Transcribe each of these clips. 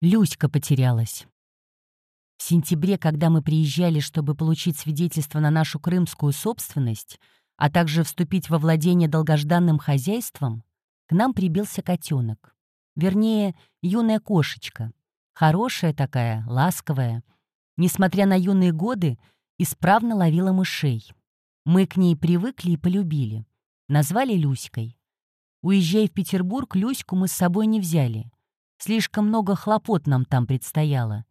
Люська потерялась. В сентябре, когда мы приезжали, чтобы получить свидетельство на нашу крымскую собственность, а также вступить во владение долгожданным хозяйством, к нам прибился котенок. Вернее, юная кошечка. Хорошая такая, ласковая. Несмотря на юные годы, исправно ловила мышей. Мы к ней привыкли и полюбили. Назвали Люськой. Уезжая в Петербург, Люську мы с собой не взяли. Слишком много хлопот нам там предстояло.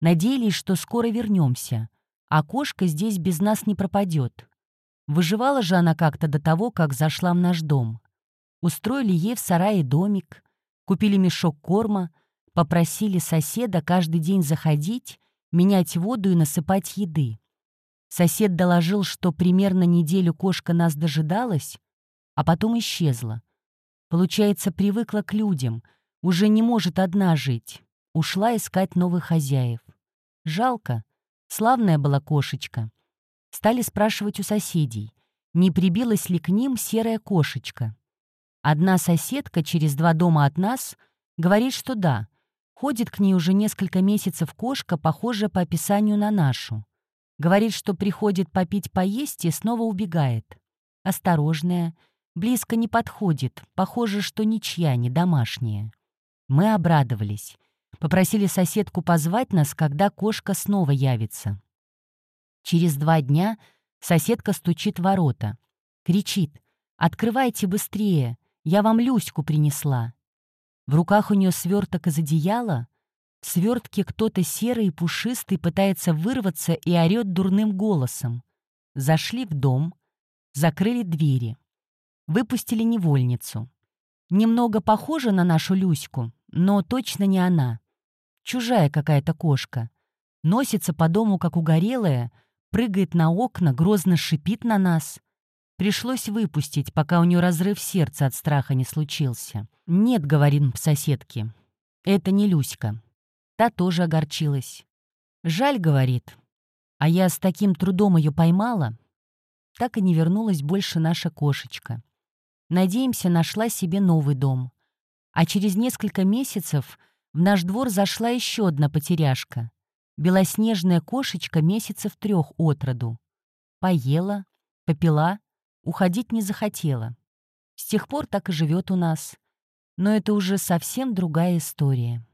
Надеялись, что скоро вернемся, а кошка здесь без нас не пропадет. Выживала же она как-то до того, как зашла в наш дом. Устроили ей в сарае домик, купили мешок корма, попросили соседа каждый день заходить, менять воду и насыпать еды. Сосед доложил, что примерно неделю кошка нас дожидалась, а потом исчезла. Получается, привыкла к людям, уже не может одна жить. Ушла искать новых хозяев. Жалко. Славная была кошечка. Стали спрашивать у соседей, не прибилась ли к ним серая кошечка. Одна соседка через два дома от нас говорит, что да. Ходит к ней уже несколько месяцев кошка, похожая по описанию на нашу. Говорит, что приходит попить поесть и снова убегает. Осторожная, Близко не подходит, похоже, что ничья, не домашняя. Мы обрадовались. Попросили соседку позвать нас, когда кошка снова явится. Через два дня соседка стучит в ворота. Кричит «Открывайте быстрее, я вам Люську принесла». В руках у нее сверток из одеяла. В свертке кто-то серый и пушистый пытается вырваться и орет дурным голосом. Зашли в дом, закрыли двери выпустили невольницу. Немного похожа на нашу Люську, но точно не она. Чужая какая-то кошка. Носится по дому, как угорелая, прыгает на окна, грозно шипит на нас. Пришлось выпустить, пока у нее разрыв сердца от страха не случился. «Нет», — говорим соседке, — «это не Люська». Та тоже огорчилась. «Жаль», — говорит, — «а я с таким трудом ее поймала». Так и не вернулась больше наша кошечка. Надеемся, нашла себе новый дом. А через несколько месяцев в наш двор зашла еще одна потеряшка. Белоснежная кошечка месяцев трех от роду. Поела, попила, уходить не захотела. С тех пор так и живет у нас. Но это уже совсем другая история.